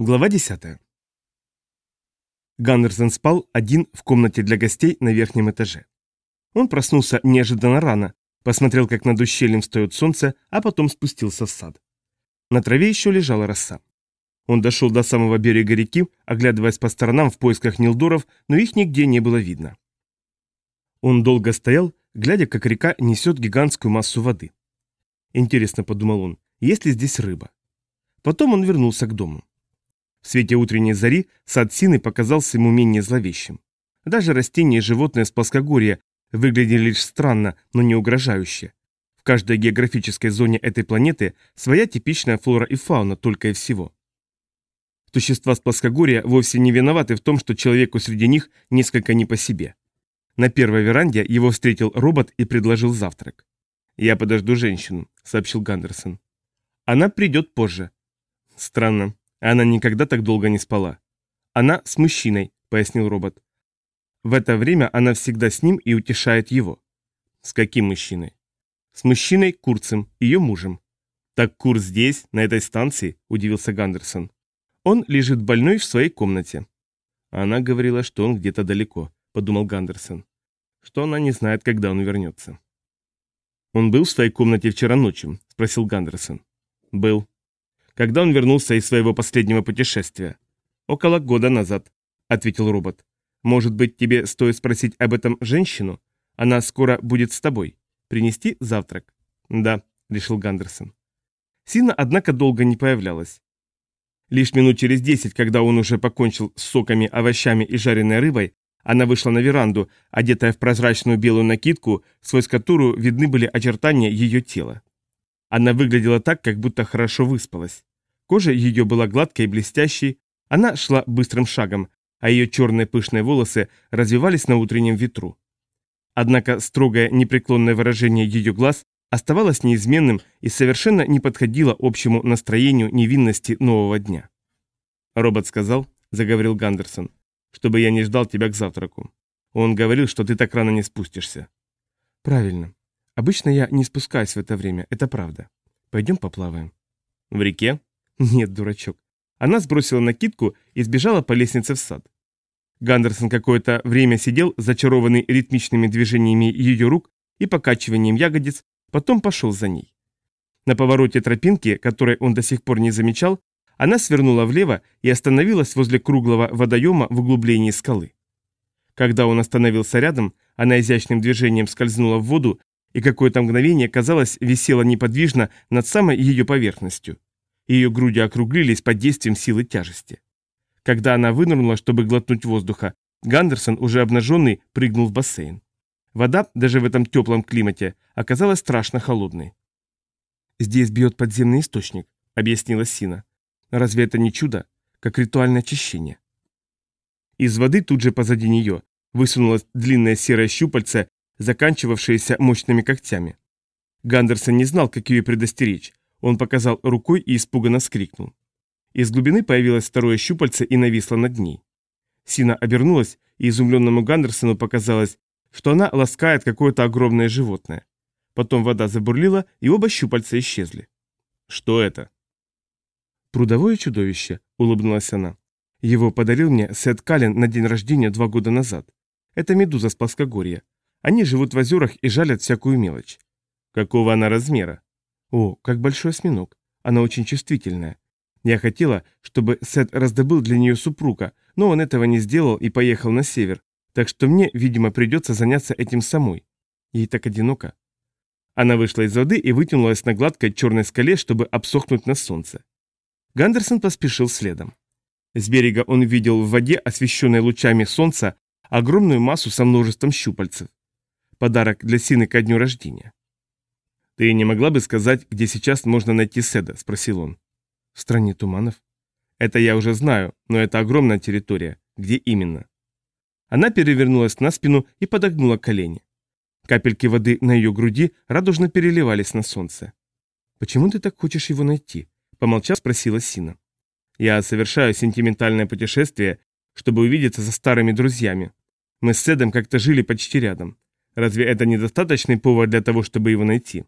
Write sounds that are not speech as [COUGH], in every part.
Глава 10. Гандерсон спал один в комнате для гостей на верхнем этаже. Он проснулся неожиданно рано, посмотрел, как над ущельем встает солнце, а потом спустился в сад. На траве еще лежала роса. Он дошел до самого берега реки, оглядываясь по сторонам в поисках Нилдоров, но их нигде не было видно. Он долго стоял, глядя, как река несет гигантскую массу воды. Интересно, подумал он, есть ли здесь рыба? Потом он вернулся к дому. В свете утренней зари сад Сины показался ему менее зловещим. Даже растения и животные с плоскогорья выглядели лишь странно, но не угрожающе. В каждой географической зоне этой планеты своя типичная флора и фауна только и всего. Существа с плоскогорья вовсе не виноваты в том, что человеку среди них несколько не по себе. На первой веранде его встретил робот и предложил завтрак. «Я подожду женщину», — сообщил Гандерсон. «Она придет позже». «Странно. Она никогда так долго не спала. Она с мужчиной, пояснил робот. В это время она всегда с ним и утешает его. С каким мужчиной? С мужчиной Курцем, ее мужем. Так Кур здесь, на этой станции, удивился Гандерсон. Он лежит больной в своей комнате. Она говорила, что он где-то далеко, подумал Гандерсон. Что она не знает, когда он вернется. Он был в своей комнате вчера ночью, спросил Гандерсон. Был. Когда он вернулся из своего последнего путешествия? Около года назад, ответил робот. Может быть, тебе стоит спросить об этом женщину? Она скоро будет с тобой. Принести завтрак? Да, решил Гандерсон. Сина, однако, долго не появлялась. Лишь минут через десять, когда он уже покончил с соками, овощами и жареной рыбой, она вышла на веранду, одетая в прозрачную белую накидку, сквозь которую видны были очертания ее тела. Она выглядела так, как будто хорошо выспалась. Кожа ее была гладкой и блестящей, она шла быстрым шагом, а ее черные пышные волосы развивались на утреннем ветру. Однако строгое непреклонное выражение ее глаз оставалось неизменным и совершенно не подходило общему настроению невинности нового дня. «Робот сказал», — заговорил Гандерсон, — «чтобы я не ждал тебя к завтраку. Он говорил, что ты так рано не спустишься». «Правильно. Обычно я не спускаюсь в это время, это правда. Пойдем поплаваем». «В реке?» [LAUGHS] Нет, дурачок. Она сбросила накидку и сбежала по лестнице в сад. Гандерсон какое-то время сидел, зачарованный ритмичными движениями ее рук и покачиванием ягодиц, потом пошел за ней. На повороте тропинки, которой он до сих пор не замечал, она свернула влево и остановилась возле круглого водоема в углублении скалы. Когда он остановился рядом, она изящным движением скользнула в воду и какое-то мгновение, казалось, висела неподвижно над самой ее поверхностью. Ее груди округлились под действием силы тяжести. Когда она вынырнула, чтобы глотнуть воздуха, Гандерсон, уже обнаженный, прыгнул в бассейн. Вода, даже в этом теплом климате, оказалась страшно холодной. «Здесь бьет подземный источник», — объяснила Сина. «Разве это не чудо? Как ритуальное очищение». Из воды тут же позади нее высунулось длинное серое щупальце, заканчивавшееся мощными когтями. Гандерсон не знал, как ее предостеречь, он показал рукой и испуганно скрикнул. Из глубины появилось второе щупальце и нависло над ней. Сина обернулась, и изумленному Гандерсону показалось, что она ласкает какое-то огромное животное. Потом вода забурлила, и оба щупальца исчезли. «Что это?» «Прудовое чудовище», — улыбнулась она. «Его подарил мне Сет Каллен на день рождения два года назад. Это медуза с плоскогорья. Они живут в озерах и жалят всякую мелочь». «Какого она размера?» О, как большой осьминог. Она очень чувствительная. Я хотела, чтобы Сет раздобыл для нее супруга, но он этого не сделал и поехал на север, так что мне, видимо, придется заняться этим самой. Ей так одиноко. Она вышла из воды и вытянулась на гладкой черной скале, чтобы обсохнуть на солнце. Гандерсон поспешил следом. С берега он видел в воде, освещенной лучами солнца, огромную массу со множеством щупальцев. Подарок для Сины ко дню рождения. «Ты не могла бы сказать, где сейчас можно найти Седа?» – спросил он. «В стране туманов». «Это я уже знаю, но это огромная территория. Где именно?» Она перевернулась на спину и подогнула колени. Капельки воды на ее груди радужно переливались на солнце. «Почему ты так хочешь его найти?» – помолчав, спросила Сина. «Я совершаю сентиментальное путешествие, чтобы увидеться со старыми друзьями. Мы с Седом как-то жили почти рядом. Разве это недостаточный повод для того, чтобы его найти?»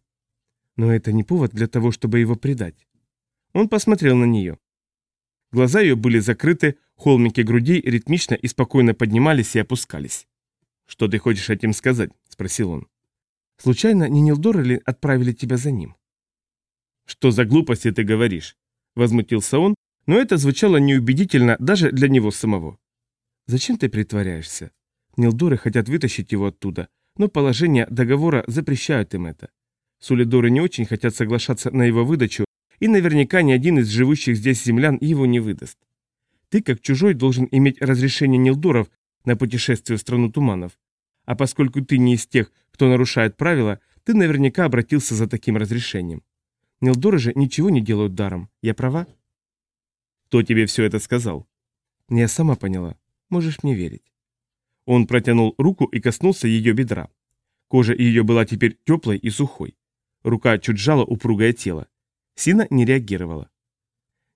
Но это не повод для того, чтобы его предать. Он посмотрел на нее. Глаза ее были закрыты, холмики грудей ритмично и спокойно поднимались и опускались. «Что ты хочешь этим сказать?» – спросил он. «Случайно не Нилдоры ли отправили тебя за ним?» «Что за глупости ты говоришь?» – возмутился он, но это звучало неубедительно даже для него самого. «Зачем ты притворяешься? Нилдоры хотят вытащить его оттуда, но положение договора запрещают им это. Сулидоры не очень хотят соглашаться на его выдачу, и наверняка ни один из живущих здесь землян его не выдаст. Ты, как чужой, должен иметь разрешение Нилдоров на путешествие в страну туманов. А поскольку ты не из тех, кто нарушает правила, ты наверняка обратился за таким разрешением. Нилдоры же ничего не делают даром. Я права? Кто тебе все это сказал? Я сама поняла. Можешь мне верить. Он протянул руку и коснулся ее бедра. Кожа ее была теперь теплой и сухой. Рука чуть сжала упругое тело. Сина не реагировала.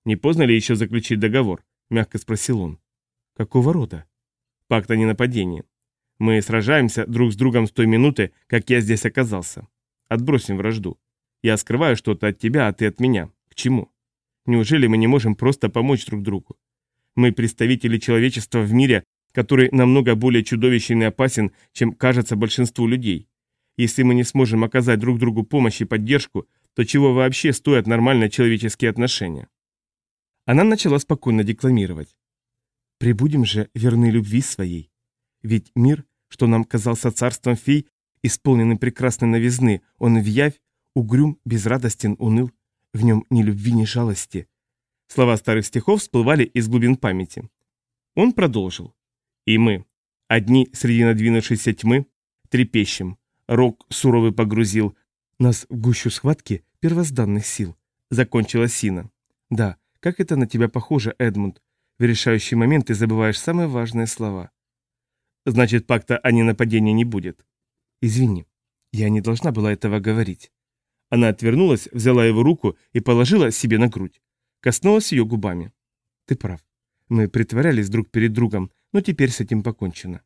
«Не поздно ли еще заключить договор?» – мягко спросил он. «Какого рода?» «Пакт о ненападении. Мы сражаемся друг с другом с той минуты, как я здесь оказался. Отбросим вражду. Я скрываю что-то от тебя, а ты от меня. К чему? Неужели мы не можем просто помочь друг другу? Мы представители человечества в мире, который намного более чудовищен и опасен, чем кажется большинству людей. Если мы не сможем оказать друг другу помощь и поддержку, то чего вообще стоят нормальные человеческие отношения? Она начала спокойно декламировать. «Прибудем же верны любви своей. Ведь мир, что нам казался царством фей, исполненным прекрасной новизны, он в явь, угрюм, безрадостен, уныл, в нем ни любви, ни жалости». Слова старых стихов всплывали из глубин памяти. Он продолжил. «И мы, одни среди надвинувшейся тьмы, трепещем, рок суровый погрузил, нас в гущу схватки первозданных сил», — закончила Сина. «Да, как это на тебя похоже, Эдмунд. В решающий момент ты забываешь самые важные слова». «Значит, пакта о ненападении не будет». «Извини, я не должна была этого говорить». Она отвернулась, взяла его руку и положила себе на грудь. Коснулась ее губами. «Ты прав. Мы притворялись друг перед другом, но теперь с этим покончено.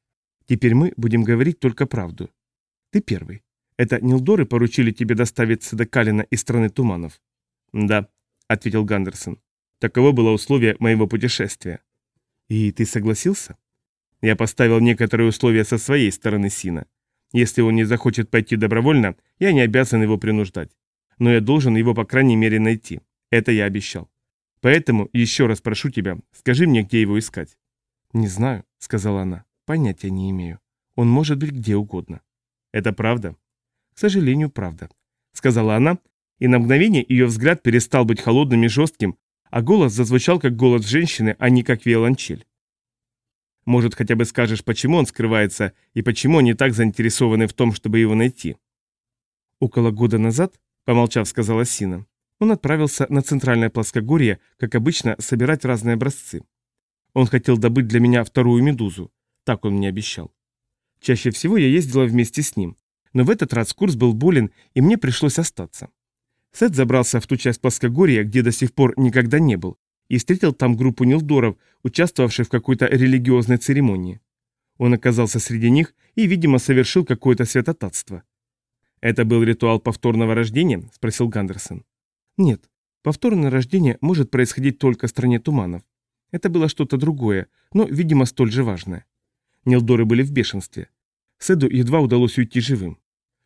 Теперь мы будем говорить только правду. Ты первый. Это Нилдоры поручили тебе доставиться до Калина из страны туманов?» «Да», — ответил Гандерсон. «Таково было условие моего путешествия». «И ты согласился?» «Я поставил некоторые условия со своей стороны Сина. Если он не захочет пойти добровольно, я не обязан его принуждать. Но я должен его, по крайней мере, найти. Это я обещал. Поэтому еще раз прошу тебя, скажи мне, где его искать». «Не знаю», — сказала она. «Понятия не имею. Он может быть где угодно». «Это правда?» «К сожалению, правда», — сказала она, и на мгновение ее взгляд перестал быть холодным и жестким, а голос зазвучал как голос женщины, а не как виолончель. Может, хотя бы скажешь, почему он скрывается и почему они так заинтересованы в том, чтобы его найти? Около года назад, помолчав, сказала Сина, он отправился на центральное плоскогорье, как обычно, собирать разные образцы. Он хотел добыть для меня вторую медузу, так он мне обещал. Чаще всего я ездила вместе с ним, но в этот раз курс был болен, и мне пришлось остаться. Сет забрался в ту часть плоскогорья, где до сих пор никогда не был, и встретил там группу нилдоров, участвовавших в какой-то религиозной церемонии. Он оказался среди них и, видимо, совершил какое-то святотатство. «Это был ритуал повторного рождения?» – спросил Гандерсон. «Нет, повторное рождение может происходить только в стране туманов. Это было что-то другое, но, видимо, столь же важное. Нилдоры были в бешенстве. Седу едва удалось уйти живым.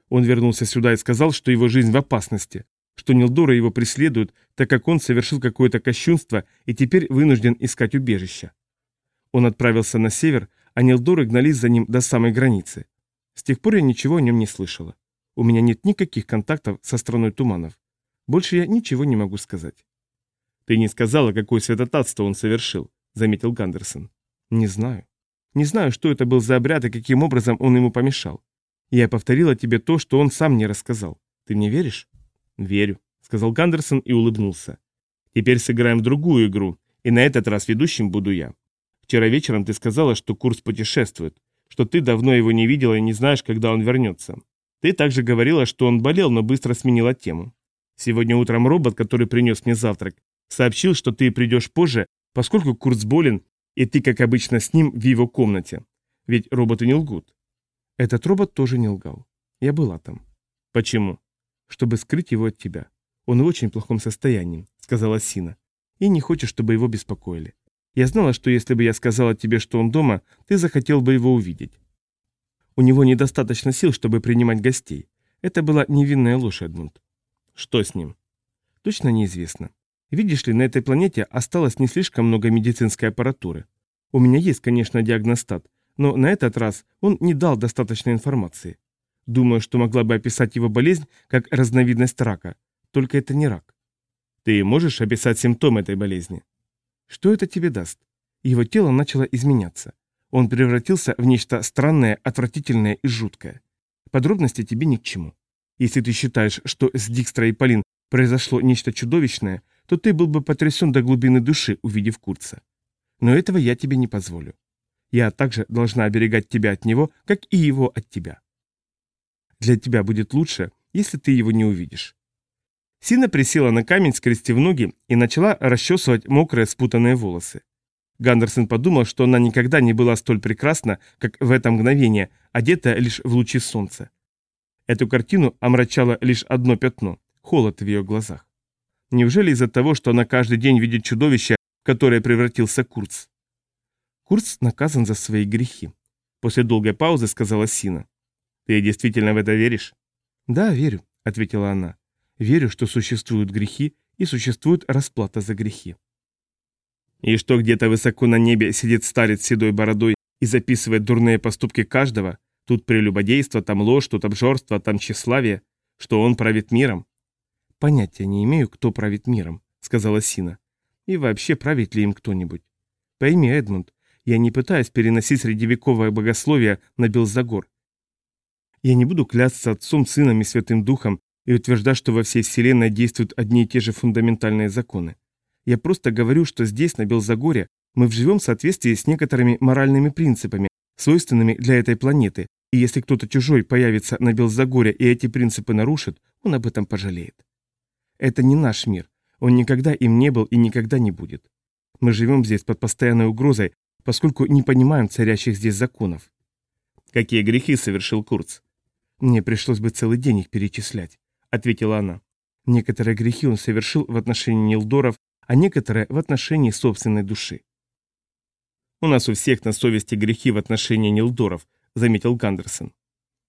Он вернулся сюда и сказал, что его жизнь в опасности, что Нилдоры его преследуют, так как он совершил какое-то кощунство и теперь вынужден искать убежище. Он отправился на север, а Нилдоры гнались за ним до самой границы. С тех пор я ничего о нем не слышала. У меня нет никаких контактов со страной туманов. Больше я ничего не могу сказать. «Ты не сказала, какое святотатство он совершил», — заметил Гандерсон. «Не знаю. Не знаю, что это был за обряд и каким образом он ему помешал. Я повторила тебе то, что он сам мне рассказал. Ты мне веришь?» «Верю», — сказал Гандерсон и улыбнулся. «Теперь сыграем другую игру, и на этот раз ведущим буду я. Вчера вечером ты сказала, что курс путешествует, что ты давно его не видела и не знаешь, когда он вернется. Ты также говорила, что он болел, но быстро сменила тему. Сегодня утром робот, который принес мне завтрак, сообщил, что ты придешь позже, поскольку Курц болен, и ты, как обычно, с ним в его комнате. Ведь роботы не лгут. Этот робот тоже не лгал. Я была там. Почему? Чтобы скрыть его от тебя. Он в очень плохом состоянии, сказала Сина. и не хочешь, чтобы его беспокоили. Я знала, что если бы я сказала тебе, что он дома, ты захотел бы его увидеть. У него недостаточно сил, чтобы принимать гостей. Это была невинная ложь, Эдмунд. Что с ним? Точно неизвестно. Видишь ли, на этой планете осталось не слишком много медицинской аппаратуры. У меня есть, конечно, диагностат, но на этот раз он не дал достаточной информации. Думаю, что могла бы описать его болезнь как разновидность рака, только это не рак. Ты можешь описать симптомы этой болезни? Что это тебе даст? Его тело начало изменяться. Он превратился в нечто странное, отвратительное и жуткое. Подробности тебе ни к чему. Если ты считаешь, что с Дикстра и Полин произошло нечто чудовищное, то ты был бы потрясен до глубины души, увидев Курца. Но этого я тебе не позволю. Я также должна оберегать тебя от него, как и его от тебя. Для тебя будет лучше, если ты его не увидишь. Сина присела на камень, скрестив ноги, и начала расчесывать мокрые спутанные волосы. Гандерсон подумал, что она никогда не была столь прекрасна, как в это мгновение, одетая лишь в лучи солнца. Эту картину омрачало лишь одно пятно – холод в ее глазах. Неужели из-за того, что она каждый день видит чудовище, в которое превратился Курц? Курц наказан за свои грехи. После долгой паузы сказала Сина. «Ты действительно в это веришь?» «Да, верю», — ответила она. «Верю, что существуют грехи и существует расплата за грехи». И что где-то высоко на небе сидит старец с седой бородой и записывает дурные поступки каждого, тут прелюбодейство, там ложь, тут обжорство, там тщеславие, что он правит миром. Понятия не имею, кто правит миром, сказала Сина. И вообще правит ли им кто-нибудь? Пойми, Эдмунд, я не пытаюсь переносить средневековое богословие на Белзагор. Я не буду клясться Отцом, Сыном и Святым Духом и утверждать, что во всей Вселенной действуют одни и те же фундаментальные законы. Я просто говорю, что здесь, на Белзагоре, мы живем в соответствии с некоторыми моральными принципами, свойственными для этой планеты, и если кто-то чужой появится на Белзагоре и эти принципы нарушит, он об этом пожалеет. Это не наш мир, он никогда им не был и никогда не будет. Мы живем здесь под постоянной угрозой, поскольку не понимаем царящих здесь законов. Какие грехи совершил Курц? Мне пришлось бы целый день их перечислять, ответила она. Некоторые грехи он совершил в отношении Нилдоров а некоторые в отношении собственной души. «У нас у всех на совести грехи в отношении Нилдоров», — заметил Гандерсон.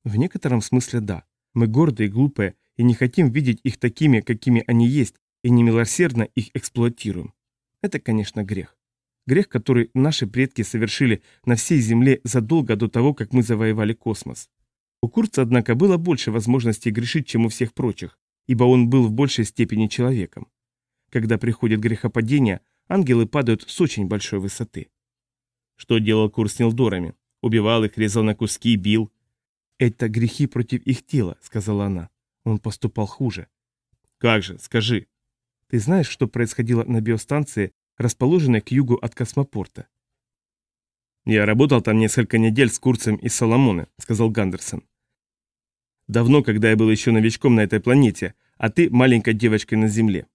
«В некотором смысле да. Мы гордые и глупые, и не хотим видеть их такими, какими они есть, и немилосердно их эксплуатируем. Это, конечно, грех. Грех, который наши предки совершили на всей Земле задолго до того, как мы завоевали космос. У Курца, однако, было больше возможностей грешить, чем у всех прочих, ибо он был в большей степени человеком. Когда приходит грехопадение, ангелы падают с очень большой высоты. Что делал Курс с Нилдорами? Убивал их, резал на куски, бил. «Это грехи против их тела», — сказала она. Он поступал хуже. «Как же, скажи». «Ты знаешь, что происходило на биостанции, расположенной к югу от космопорта?» «Я работал там несколько недель с Курцем из Соломоны», — сказал Гандерсон. «Давно, когда я был еще новичком на этой планете, а ты маленькой девочкой на Земле.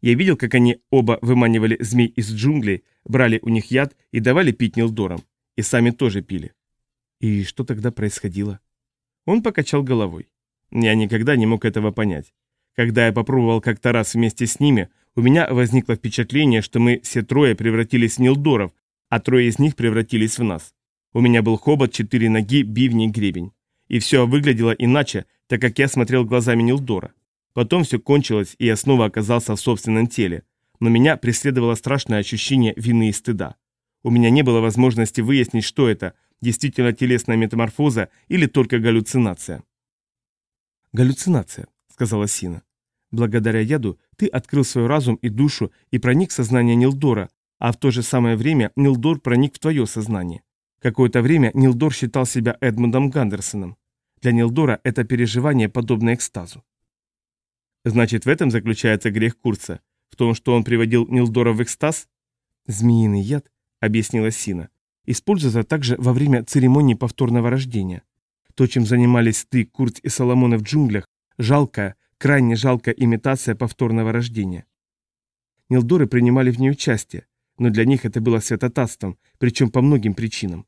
Я видел, как они оба выманивали змей из джунглей, брали у них яд и давали пить Нилдорам. И сами тоже пили. И что тогда происходило? Он покачал головой. Я никогда не мог этого понять. Когда я попробовал как-то раз вместе с ними, у меня возникло впечатление, что мы все трое превратились в Нилдоров, а трое из них превратились в нас. У меня был хобот, четыре ноги, бивни, гребень. И все выглядело иначе, так как я смотрел глазами Нилдора. Потом все кончилось, и я снова оказался в собственном теле. Но меня преследовало страшное ощущение вины и стыда. У меня не было возможности выяснить, что это, действительно телесная метаморфоза или только галлюцинация. «Галлюцинация», — сказала Сина. «Благодаря яду ты открыл свой разум и душу и проник в сознание Нилдора, а в то же самое время Нилдор проник в твое сознание. Какое-то время Нилдор считал себя Эдмундом Гандерсоном. Для Нилдора это переживание подобно экстазу. Значит, в этом заключается грех Курца? В том, что он приводил Нилдора в экстаз? Змеиный яд, объяснила Сина, используется также во время церемонии повторного рождения. То, чем занимались ты, Курц и Соломоны в джунглях, жалкая, крайне жалкая имитация повторного рождения. Нилдоры принимали в ней участие, но для них это было святотатством, причем по многим причинам.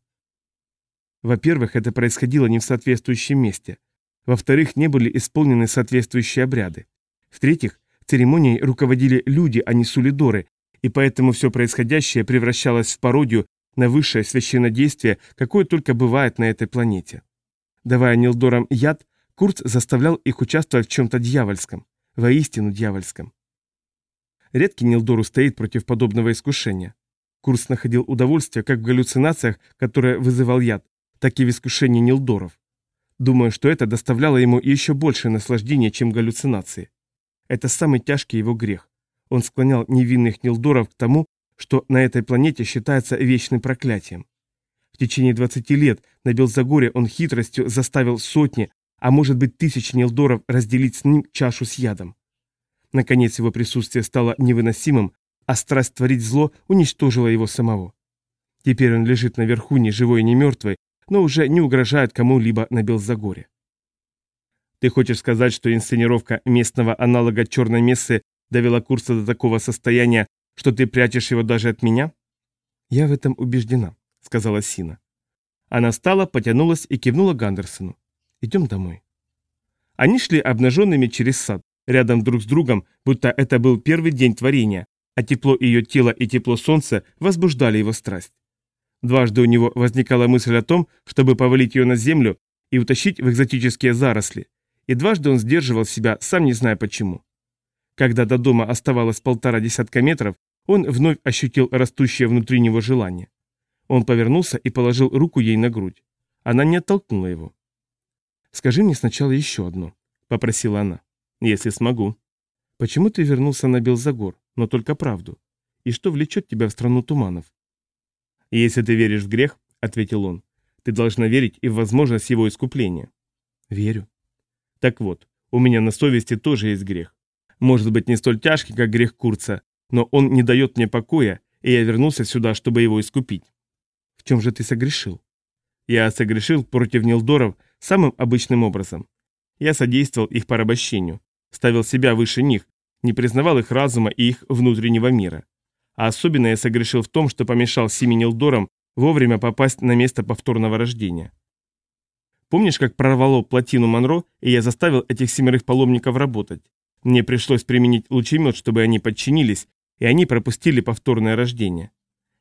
Во-первых, это происходило не в соответствующем месте. Во-вторых, не были исполнены соответствующие обряды. В-третьих, церемонией руководили люди, а не сулидоры, и поэтому все происходящее превращалось в пародию на высшее священнодействие, какое только бывает на этой планете. Давая Нилдорам яд, Курц заставлял их участвовать в чем-то дьявольском, воистину дьявольском. Редкий Нилдор устоит против подобного искушения. Курц находил удовольствие как в галлюцинациях, которые вызывал яд, так и в искушении Нилдоров. Думаю, что это доставляло ему еще большее наслаждение, чем галлюцинации. Это самый тяжкий его грех. Он склонял невинных Нилдоров к тому, что на этой планете считается вечным проклятием. В течение 20 лет на Белзагоре он хитростью заставил сотни, а может быть тысячи Нилдоров разделить с ним чашу с ядом. Наконец его присутствие стало невыносимым, а страсть творить зло уничтожила его самого. Теперь он лежит наверху, ни живой, ни мертвый, но уже не угрожает кому-либо на Белзагоре. Ты хочешь сказать, что инсценировка местного аналога черной мессы довела курса до такого состояния, что ты прячешь его даже от меня? Я в этом убеждена, сказала Сина. Она встала, потянулась и кивнула Гандерсону. Идем домой. Они шли обнаженными через сад, рядом друг с другом, будто это был первый день творения, а тепло ее тела и тепло солнца возбуждали его страсть. Дважды у него возникала мысль о том, чтобы повалить ее на землю и утащить в экзотические заросли, и дважды он сдерживал себя, сам не зная почему. Когда до дома оставалось полтора десятка метров, он вновь ощутил растущее внутри него желание. Он повернулся и положил руку ей на грудь. Она не оттолкнула его. «Скажи мне сначала еще одно», — попросила она. «Если смогу». «Почему ты вернулся на Белзагор, но только правду? И что влечет тебя в страну туманов?» «Если ты веришь в грех», — ответил он, — «ты должна верить и в возможность его искупления». «Верю». «Так вот, у меня на совести тоже есть грех. Может быть, не столь тяжкий, как грех Курца, но он не дает мне покоя, и я вернулся сюда, чтобы его искупить». «В чем же ты согрешил?» «Я согрешил против Нилдоров самым обычным образом. Я содействовал их порабощению, ставил себя выше них, не признавал их разума и их внутреннего мира. А особенно я согрешил в том, что помешал семи Нилдорам вовремя попасть на место повторного рождения. Помнишь, как прорвало плотину Монро, и я заставил этих семерых паломников работать? Мне пришлось применить лучемет, чтобы они подчинились, и они пропустили повторное рождение.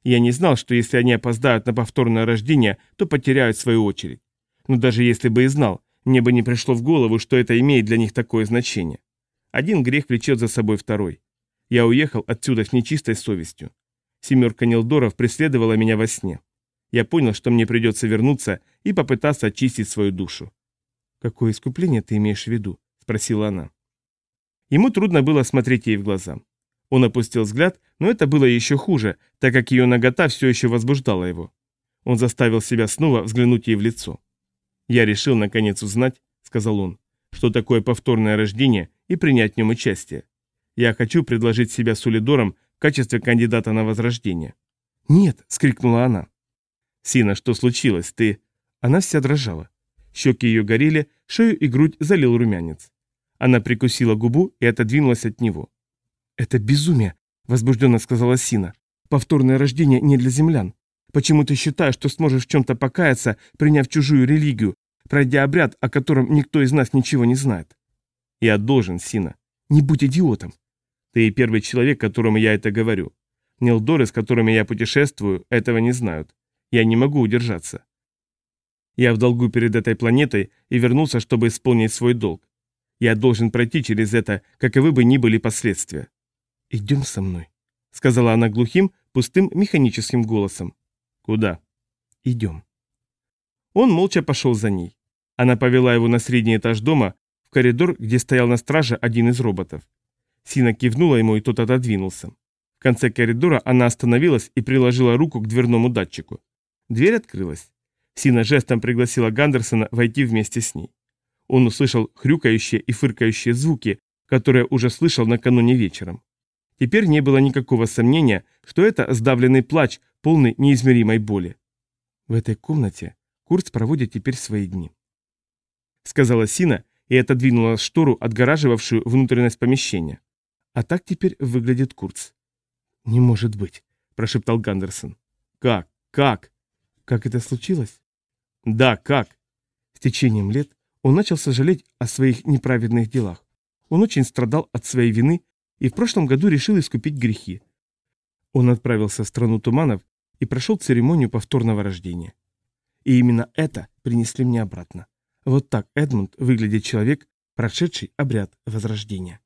Я не знал, что если они опоздают на повторное рождение, то потеряют свою очередь. Но даже если бы и знал, мне бы не пришло в голову, что это имеет для них такое значение. Один грех влечет за собой второй. Я уехал отсюда с нечистой совестью. Семерка Нилдоров преследовала меня во сне. Я понял, что мне придется вернуться и попытаться очистить свою душу. «Какое искупление ты имеешь в виду?» – спросила она. Ему трудно было смотреть ей в глаза. Он опустил взгляд, но это было еще хуже, так как ее нагота все еще возбуждала его. Он заставил себя снова взглянуть ей в лицо. «Я решил, наконец, узнать», — сказал он, — «что такое повторное рождение и принять в нем участие. Я хочу предложить себя Сулидором в качестве кандидата на возрождение». «Нет!» — скрикнула она. «Сина, что случилось? Ты...» Она вся дрожала. Щеки ее горели, шею и грудь залил румянец. Она прикусила губу и отодвинулась от него. «Это безумие!» — возбужденно сказала Сина. «Повторное рождение не для землян. Почему ты считаешь, что сможешь в чем-то покаяться, приняв чужую религию, пройдя обряд, о котором никто из нас ничего не знает?» «Я должен, Сина». «Не будь идиотом. Ты первый человек, которому я это говорю. Нилдоры, с которыми я путешествую, этого не знают. Я не могу удержаться. Я в долгу перед этой планетой и вернулся, чтобы исполнить свой долг. Я должен пройти через это, каковы бы ни были последствия. «Идем со мной», — сказала она глухим, пустым, механическим голосом. «Куда?» «Идем». Он молча пошел за ней. Она повела его на средний этаж дома, в коридор, где стоял на страже один из роботов. Сина кивнула ему, и тот отодвинулся. В конце коридора она остановилась и приложила руку к дверному датчику. Дверь открылась. Сина жестом пригласила Гандерсона войти вместе с ней. Он услышал хрюкающие и фыркающие звуки, которые уже слышал накануне вечером. Теперь не было никакого сомнения, что это сдавленный плач, полный неизмеримой боли. В этой комнате Курц проводит теперь свои дни. Сказала Сина и отодвинула штору, отгораживавшую внутренность помещения. А так теперь выглядит Курц. «Не может быть», – прошептал Гандерсон. «Как? Как?» «Как это случилось?» «Да, как?» С течением лет он начал сожалеть о своих неправедных делах. Он очень страдал от своей вины и в прошлом году решил искупить грехи. Он отправился в страну туманов и прошел церемонию повторного рождения. И именно это принесли мне обратно. Вот так, Эдмунд, выглядит человек, прошедший обряд возрождения.